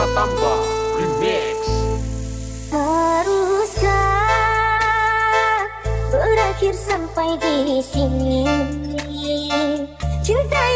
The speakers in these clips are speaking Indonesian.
Ratamba Remix. Haruskah berakhir sampai di sini. Cinta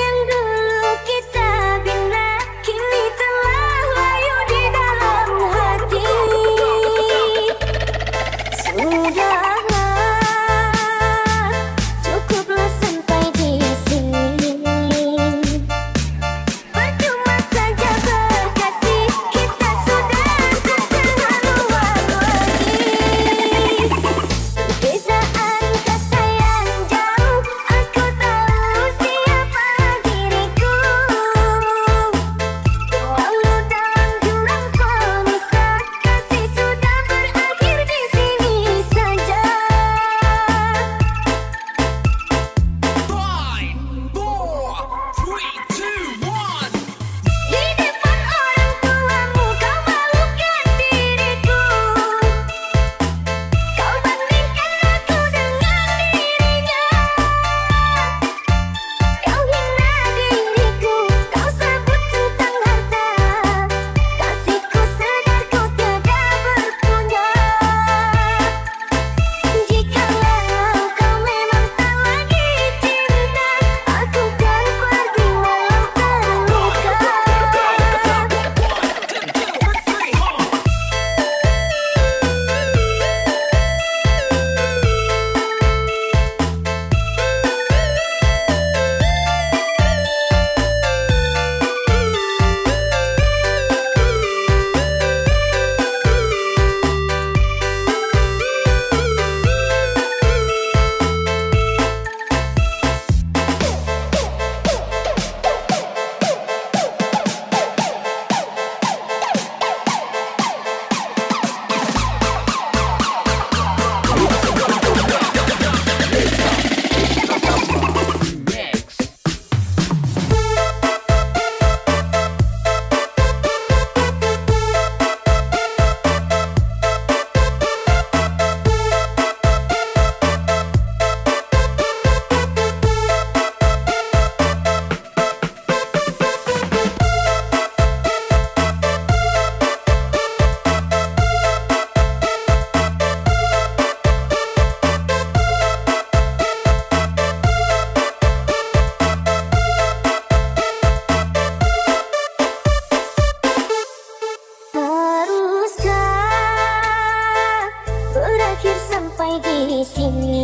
பைகி சிந்தி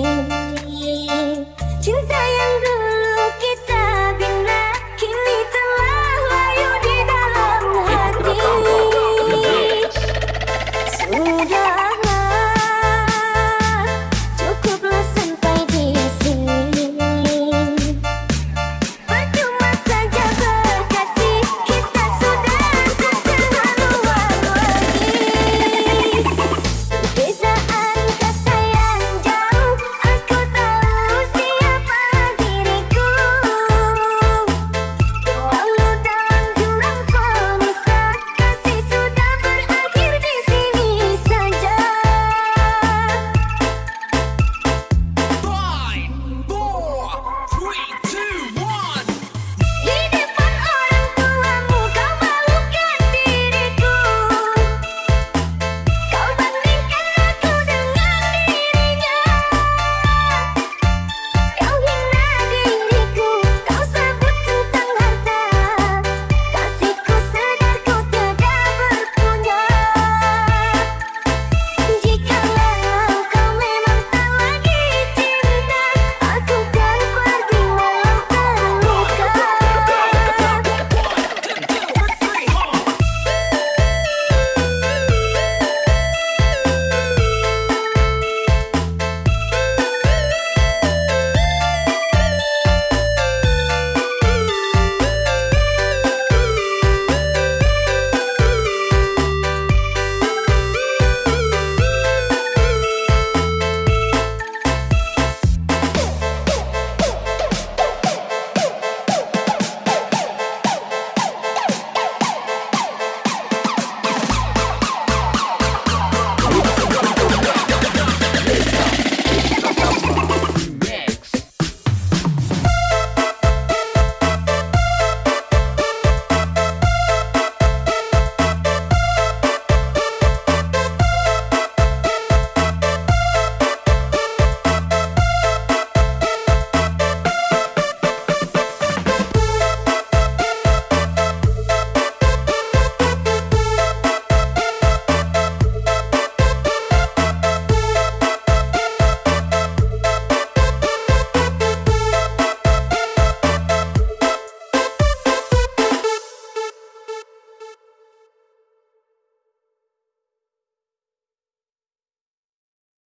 சிந்தையங்கு